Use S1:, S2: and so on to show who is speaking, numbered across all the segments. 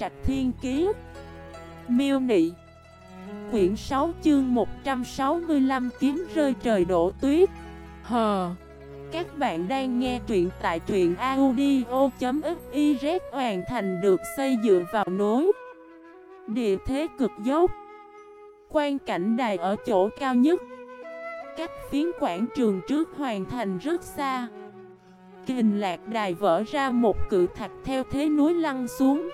S1: Trạch Thiên Kiế Miêu Nị. Quyển 6 chương 165 kiếm rơi trời đổ tuyết. Hờ. Các bạn đang nghe truyện tại truyện audio.xyz hoàn thành được xây dựa vào núi Địa thế cực dốc. Quan cảnh đài ở chỗ cao nhất. Cách phiến quảng trường trước hoàn thành rất xa. Kình lạc đài vỡ ra một cự thạch theo thế núi lăn xuống.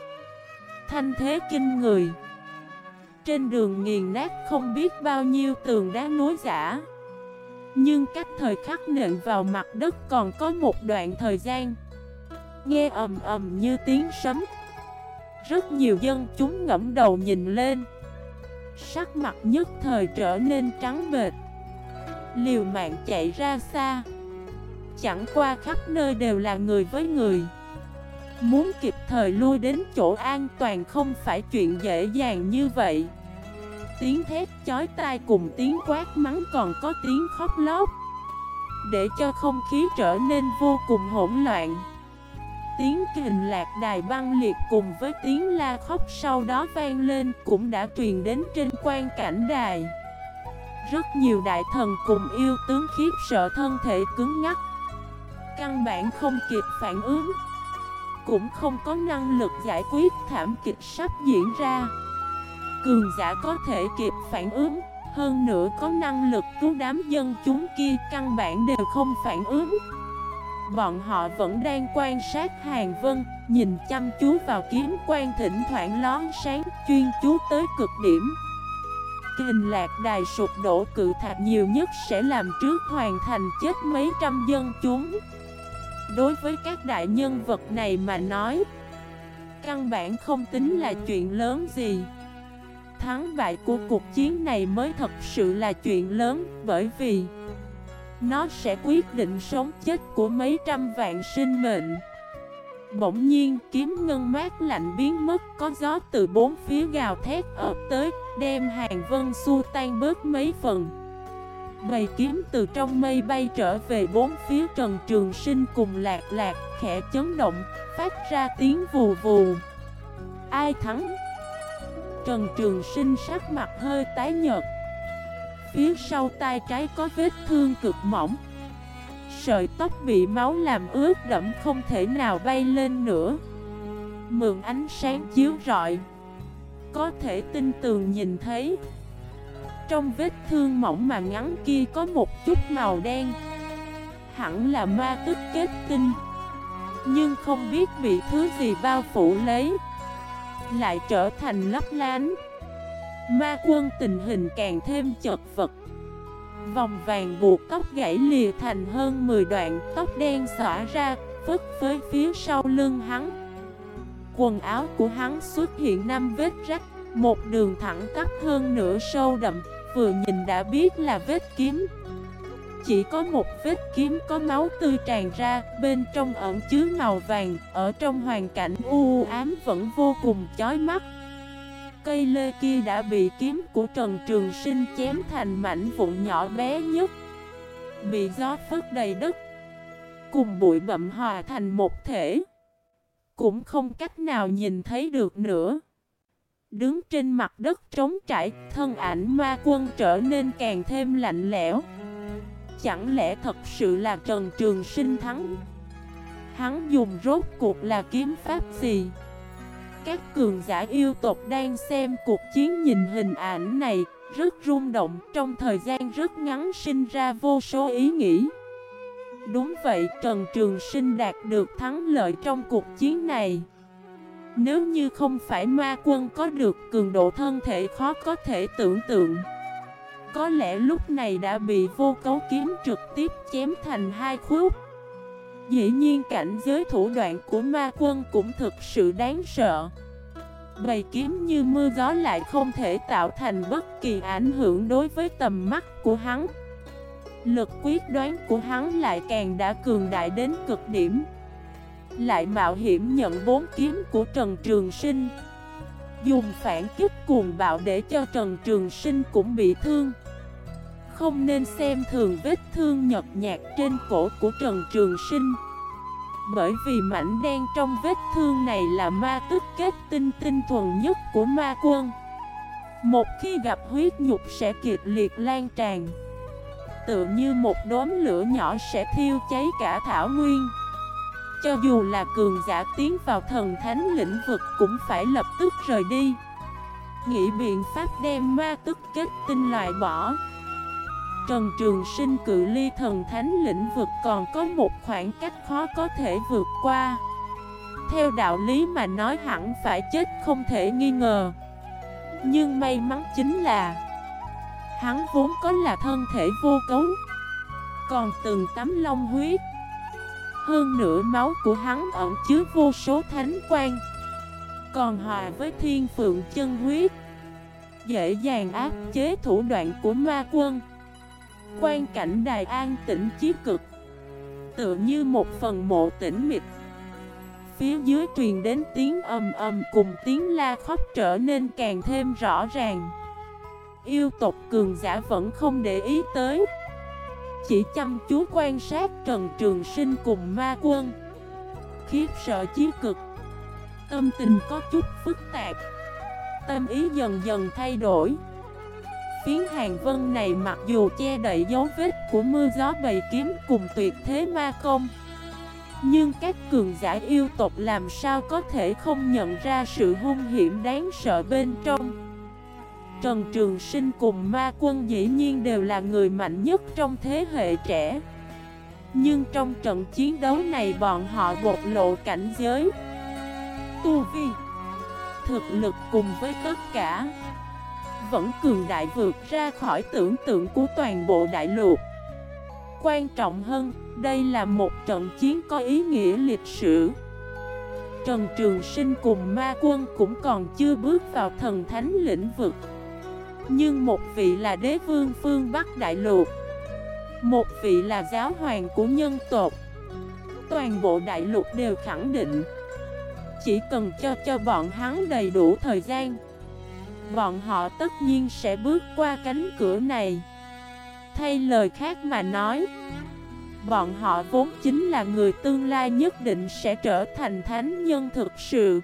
S1: Thanh thế kinh người. Trên đường nghiền nát không biết bao nhiêu tường đá núi giả Nhưng cách thời khắc nện vào mặt đất còn có một đoạn thời gian. Nghe ầm ầm như tiếng sấm. Rất nhiều dân chúng ngẫm đầu nhìn lên. Sắc mặt nhất thời trở nên trắng bệt Liều mạng chạy ra xa. Chẳng qua khắp nơi đều là người với người. Muốn kịp thời lui đến chỗ an toàn không phải chuyện dễ dàng như vậy. Tiếng thét chói tai cùng tiếng quát mắng còn có tiếng khóc lóc. Để cho không khí trở nên vô cùng hỗn loạn. Tiếng kình lạc đài băng liệt cùng với tiếng la khóc sau đó vang lên cũng đã truyền đến trên quan cảnh đài. Rất nhiều đại thần cùng yêu tướng khiếp sợ thân thể cứng ngắc. Căn bản không kịp phản ứng. Cũng không có năng lực giải quyết thảm kịch sắp diễn ra. Cường giả có thể kịp phản ứng, Hơn nữa có năng lực cứu đám dân chúng kia Căn bản đều không phản ứng. Bọn họ vẫn đang quan sát Hàng Vân, Nhìn chăm chú vào kiếm quan thỉnh thoảng lón sáng Chuyên chú tới cực điểm. Kinh lạc đài sụp đổ cự thạch nhiều nhất sẽ làm trước hoàn thành chết mấy trăm dân chúng. Đối với các đại nhân vật này mà nói, Căn bản không tính là chuyện lớn gì. Thắng bại của cuộc chiến này mới thật sự là chuyện lớn, Bởi vì Nó sẽ quyết định sống chết của mấy trăm vạn sinh mệnh. Bỗng nhiên, kiếm ngân mát lạnh biến mất, Có gió từ bốn phía gào thét ập tới, Đem hàng vân xua tan bớt mấy phần. Bầy kiếm từ trong mây bay trở về bốn phía Trần Trường Sinh cùng lạc lạc, khẽ chấn động, Phát ra tiếng vù vù. Ai thắng? Trần Trường Sinh sắc mặt hơi tái nhợt. Phía sau tay trái có vết thương cực mỏng. Sợi tóc bị máu làm ướt đẫm không thể nào bay lên nữa. Mượn ánh sáng chiếu rọi. Có thể tin tường nhìn thấy trong vết thương mỏng mà ngắn kia có một chút màu đen. Hẳn là ma tức kết tinh, Nhưng không biết bị thứ gì bao phủ lấy, Lại trở thành lấp lánh. Ma quân tình hình càng thêm chật vật, Vòng vàng buộc tóc gãy lìa thành hơn 10 đoạn, Tóc đen xõa ra, Phất với phía sau lưng hắn. Quần áo của hắn xuất hiện năm vết rách, Một đường thẳng tắp hơn nửa sâu đậm vừa nhìn đã biết là vết kiếm. Chỉ có một vết kiếm có máu tươi tràn ra, Bên trong ẩn chứa màu vàng, Ở trong hoàn cảnh u ám vẫn vô cùng chói mắt. Cây lê kia đã bị kiếm của Trần Trường Sinh chém thành mảnh vụn nhỏ bé nhất, Bị gió phớt đầy đất, Cùng bụi bậm hòa thành một thể. Cũng không cách nào nhìn thấy được nữa. Đứng trên mặt đất trống trải, thân ảnh ma quân trở nên càng thêm lạnh lẽo. Chẳng lẽ thật sự là Trần Trường Sinh thắng? Hắn dùng rốt cuộc là kiếm pháp gì? Các cường giả yêu tộc đang xem cuộc chiến nhìn hình ảnh này Rất rung động trong thời gian rất ngắn sinh ra vô số ý nghĩ. Đúng vậy Trần Trường Sinh đạt được thắng lợi trong cuộc chiến này nếu như không phải ma quân có được cường độ thân thể khó có thể tưởng tượng, Có lẽ lúc này đã bị vô cấu kiếm trực tiếp chém thành hai khúc. Dĩ nhiên cảnh giới thủ đoạn của ma quân cũng thực sự đáng sợ. Bầy kiếm như mưa gió lại không thể tạo thành bất kỳ ảnh hưởng đối với tầm mắt của hắn. Lực quyết đoán của hắn lại càng đã cường đại đến cực điểm lại mạo hiểm nhận bốn kiếm của Trần Trường Sinh. Dùng phản kích cuồng bạo để cho Trần Trường Sinh cũng bị thương. Không nên xem thường vết thương nhật nhạt trên cổ của Trần Trường Sinh. Bởi vì mảnh đen trong vết thương này là ma tức kết tinh tinh thuần nhất của ma quân. Một khi gặp huyết nhục sẽ kiệt liệt lan tràn. Tựa như một đốm lửa nhỏ sẽ thiêu cháy cả thảo nguyên. Cho dù là cường giả tiến vào thần thánh lĩnh vực cũng phải lập tức rời đi. Nghĩ biện pháp đem ma tức kết tinh loại bỏ. Trần Trường Sinh cự ly thần thánh lĩnh vực còn có một khoảng cách khó có thể vượt qua. Theo đạo lý mà nói hẳn phải chết không thể nghi ngờ. Nhưng may mắn chính là, Hắn vốn có là thân thể vô cấu, Còn từng tấm long huyết. Hơn nữa máu của hắn ẩn chứa vô số thánh quan Còn hòa với thiên phượng chân huyết, Dễ dàng áp chế thủ đoạn của ma quân. Quan cảnh đài an tĩnh chí cực, Tựa như một phần mộ tĩnh mịch. Phía dưới truyền đến tiếng ầm ầm cùng tiếng la khóc trở nên càng thêm rõ ràng. Yêu tộc cường giả vẫn không để ý tới. Chỉ chăm chú quan sát Trần Trường Sinh cùng ma quân. Khiếp sợ chí cực. Tâm tình có chút phức tạp. Tâm ý dần dần thay đổi. Phiến hàng vân này mặc dù che đậy dấu vết của mưa gió bầy kiếm cùng tuyệt thế ma công, Nhưng các cường giả yêu tộc làm sao có thể không nhận ra sự hung hiểm đáng sợ bên trong? Trần Trường Sinh cùng ma quân dĩ nhiên đều là người mạnh nhất trong thế hệ trẻ Nhưng trong trận chiến đấu này bọn họ bộc lộ cảnh giới Tu vi Thực lực cùng với tất cả vẫn cường đại vượt ra khỏi tưởng tượng của toàn bộ đại lục. Quan trọng hơn, đây là một trận chiến có ý nghĩa lịch sử. Trần Trường Sinh cùng ma quân cũng còn chưa bước vào thần thánh lĩnh vực. Nhưng một vị là đế vương phương Bắc Đại Lục. Một vị là giáo hoàng của nhân tộc. Toàn bộ đại lục đều khẳng định, Chỉ cần cho cho bọn hắn đầy đủ thời gian, Bọn họ tất nhiên sẽ bước qua cánh cửa này. Thay lời khác mà nói, Bọn họ vốn chính là người tương lai nhất định sẽ trở thành thánh nhân thực sự.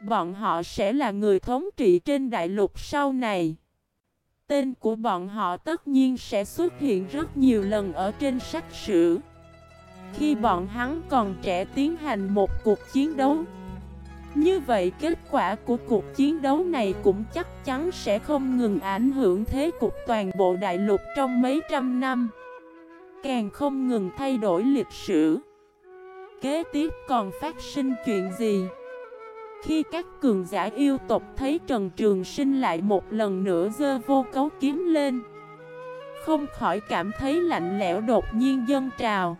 S1: Bọn họ sẽ là người thống trị trên đại lục sau này. Tên của bọn họ tất nhiên sẽ xuất hiện rất nhiều lần ở trên sách sử. Khi bọn hắn còn trẻ tiến hành một cuộc chiến đấu. Như vậy kết quả của cuộc chiến đấu này cũng chắc chắn sẽ không ngừng ảnh hưởng thế cục toàn bộ đại lục trong mấy trăm năm. Càng không ngừng thay đổi lịch sử. Kế tiếp còn phát sinh chuyện gì? Khi các cường giả yêu tộc thấy Trần Trường Sinh lại một lần nữa dơ vô cấu kiếm lên, Không khỏi cảm thấy lạnh lẽo đột nhiên dân trào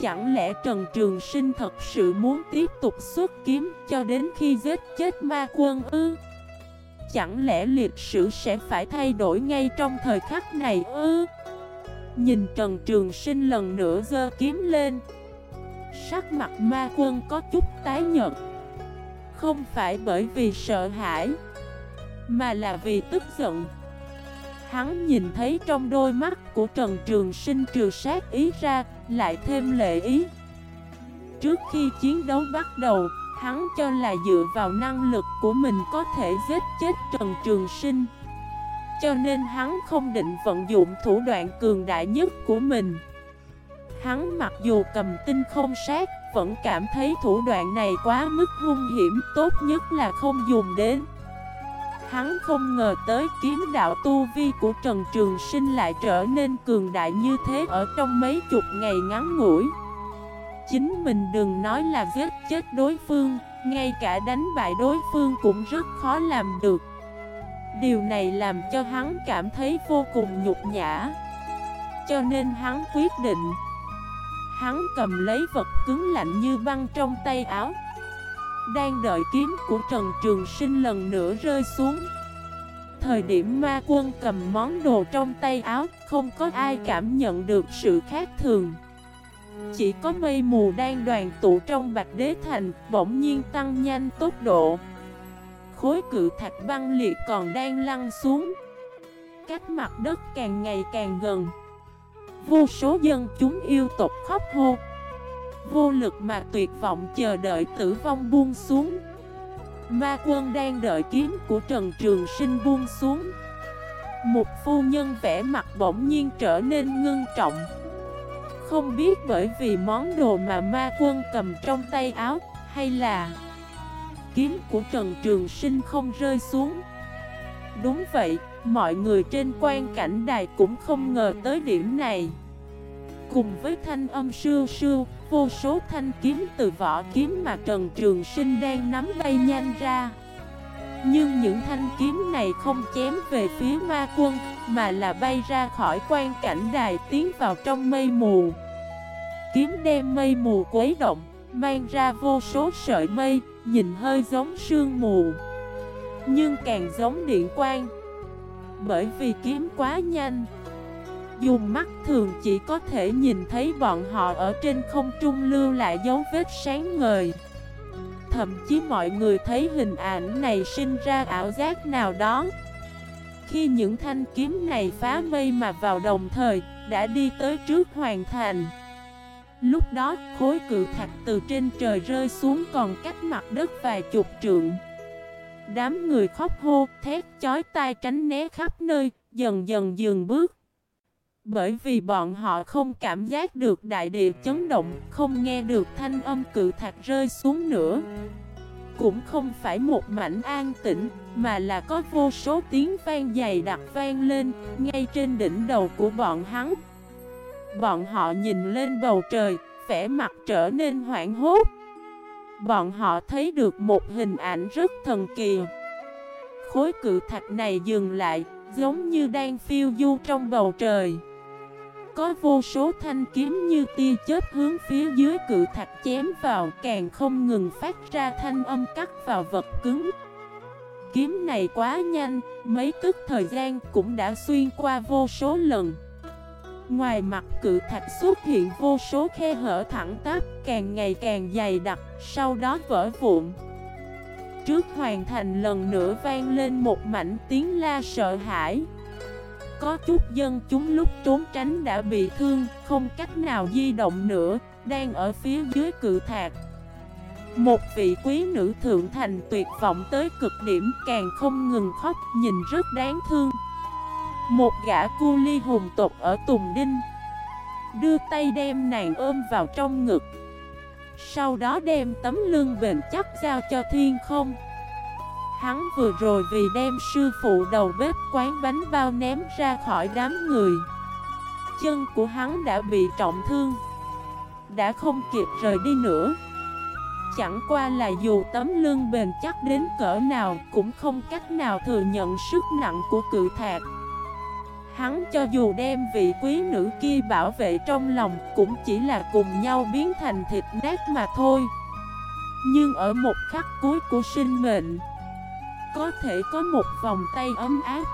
S1: Chẳng lẽ Trần Trường Sinh thật sự muốn tiếp tục xuất kiếm cho đến khi giết chết ma quân ư? Chẳng lẽ lịch sử sẽ phải thay đổi ngay trong thời khắc này ư? Nhìn Trần Trường Sinh lần nữa giơ kiếm lên, Sắc mặt ma quân có chút tái nhợt không phải bởi vì sợ hãi Mà là vì tức giận Hắn nhìn thấy trong đôi mắt của Trần Trường Sinh trừ sát ý ra, lại thêm lệ ý. Trước khi chiến đấu bắt đầu, hắn cho là dựa vào năng lực của mình có thể giết chết Trần Trường Sinh. Cho nên hắn không định vận dụng thủ đoạn cường đại nhất của mình. Hắn mặc dù cầm tinh không sát, vẫn cảm thấy thủ đoạn này quá mức hung hiểm, tốt nhất là không dùng đến. Hắn không ngờ tới kiếm đạo tu vi của Trần Trường Sinh lại trở nên cường đại như thế ở trong mấy chục ngày ngắn ngủi. Chính mình đừng nói là giết chết đối phương, ngay cả đánh bại đối phương cũng rất khó làm được. Điều này làm cho hắn cảm thấy vô cùng nhục nhã. Cho nên hắn quyết định Hắn cầm lấy vật cứng lạnh như băng trong tay áo. Đang đợi kiếm của Trần Trường Sinh lần nữa rơi xuống. Thời điểm ma quân cầm món đồ trong tay áo, Không có ai cảm nhận được sự khác thường. Chỉ có mây mù đang đoàn tụ trong Bạch Đế Thành, Bỗng nhiên tăng nhanh tốc độ. Khối cự thạch băng liệt còn đang lăn xuống. Cách mặt đất càng ngày càng gần. Vô số dân chúng yêu tộc khóc hô. Vô lực mà tuyệt vọng chờ đợi tử vong buông xuống. Ma quân đang đợi kiếm của Trần Trường Sinh buông xuống. Một phu nhân vẽ mặt bỗng nhiên trở nên ngưng trọng. Không biết bởi vì món đồ mà ma quân cầm trong tay áo Hay là kiếm của Trần Trường Sinh không rơi xuống. Đúng vậy, mọi người trên quan cảnh đài cũng không ngờ tới điểm này. Cùng với thanh âm sưu sưu, vô số thanh kiếm từ vỏ kiếm mà Trần Trường Sinh đang nắm bay nhanh ra. Nhưng những thanh kiếm này không chém về phía ma quân Mà là bay ra khỏi quan cảnh đài tiến vào trong mây mù. Kiếm đem mây mù quấy động Mang ra vô số sợi mây Nhìn hơi giống sương mù. Nhưng càng giống điện quang bởi vì kiếm quá nhanh. Dùng mắt thường chỉ có thể nhìn thấy bọn họ ở trên không trung lưu lại dấu vết sáng ngời. Thậm chí mọi người thấy hình ảnh này sinh ra ảo giác nào đó. Khi những thanh kiếm này phá mây mà vào đồng thời, Đã đi tới trước hoàn thành. Lúc đó, khối cự thạch từ trên trời rơi xuống còn cách mặt đất vài chục trượng. Đám người khóc hô, thét chói tai tránh né khắp nơi, dần dần dừng bước bởi vì bọn họ không cảm giác được đại địa chấn động, không nghe được thanh âm cự thạch rơi xuống nữa. Cũng không phải một mảnh an tĩnh, mà là có vô số tiếng vang dày đặc vang lên, ngay trên đỉnh đầu của bọn hắn. Bọn họ nhìn lên bầu trời, vẻ mặt trở nên hoảng hốt. Bọn họ thấy được một hình ảnh rất thần kỳ. Khối cự thạch này dừng lại, giống như đang phiêu du trong bầu trời. Có vô số thanh kiếm như tia chớp hướng phía dưới cự thạch chém vào Càng không ngừng phát ra thanh âm cắt vào vật cứng Kiếm này quá nhanh, mấy tức thời gian cũng đã xuyên qua vô số lần Ngoài mặt cự thạch xuất hiện vô số khe hở thẳng tắp Càng ngày càng dày đặc, sau đó vỡ vụn. Trước hoàn thành lần nữa vang lên một mảnh tiếng la sợ hãi. Có chút dân chúng lúc trốn tránh đã bị thương, không cách nào di động nữa, đang ở phía dưới cự thạch. Một vị quý nữ thượng thành tuyệt vọng tới cực điểm càng không ngừng khóc nhìn rất đáng thương. Một gã cu ly hùng tộc ở Tùng Đinh. Đưa tay đem nàng ôm vào trong ngực. Sau đó đem tấm lưng bền chắc giao cho thiên không. Hắn vừa rồi vì đem sư phụ đầu bếp quán bánh bao ném ra khỏi đám người. Chân của hắn đã bị trọng thương. Đã không kịp rời đi nữa. Chẳng qua là dù tấm lưng bền chắc đến cỡ nào Cũng không cách nào thừa nhận sức nặng của cự thạc. Hắn cho dù đem vị quý nữ kia bảo vệ trong lòng Cũng chỉ là cùng nhau biến thành thịt nát mà thôi. Nhưng ở một khắc cuối của sinh mệnh, có thể có một vòng tay ấm áp,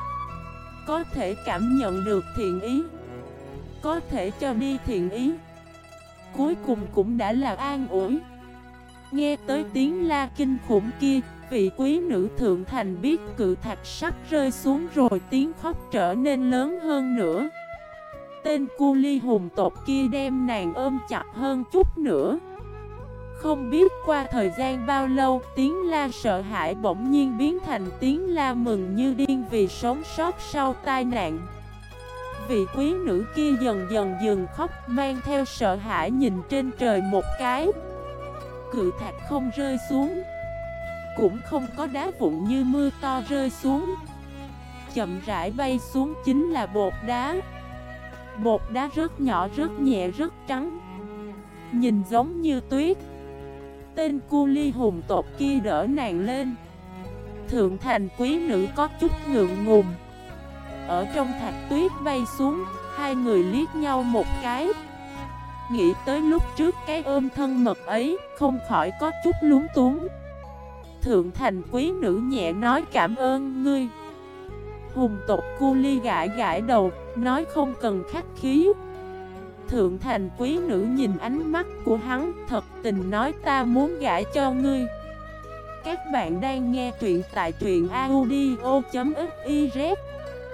S1: Có thể cảm nhận được thiện ý, Có thể cho đi thiện ý. Cuối cùng cũng đã là an ủi. Nghe tới tiếng la kinh khủng kia Vị quý nữ thượng thành biết cự thạch sắp rơi xuống rồi tiếng khóc trở nên lớn hơn nữa Tên cu ly hùng tộc kia đem nàng ôm chặt hơn chút nữa không biết qua thời gian bao lâu, tiếng la sợ hãi bỗng nhiên biến thành tiếng la mừng như điên vì sống sót sau tai nạn. Vị quý nữ kia dần dần dừng khóc, mang theo sợ hãi nhìn trên trời một cái. Cự thạch không rơi xuống, cũng không có đá vụn như mưa to rơi xuống. Chậm rãi bay xuống chính là bột đá. Bột đá rất nhỏ, rất nhẹ, rất trắng. Nhìn giống như tuyết. Tên cu ly hùng tộc kia đỡ nàng lên Thượng thành quý nữ có chút ngượng ngùng Ở trong thạch tuyết bay xuống Hai người liếc nhau một cái Nghĩ tới lúc trước cái ôm thân mật ấy Không khỏi có chút lúng túng Thượng thành quý nữ nhẹ nói cảm ơn ngươi. Hùng tộc cu ly gãi gãi đầu, Nói không cần khách khí. Thượng thành quý nữ nhìn ánh mắt của hắn, Thật tình nói ta muốn gãi cho ngươi. Các bạn đang nghe truyện tại truyện audio.fif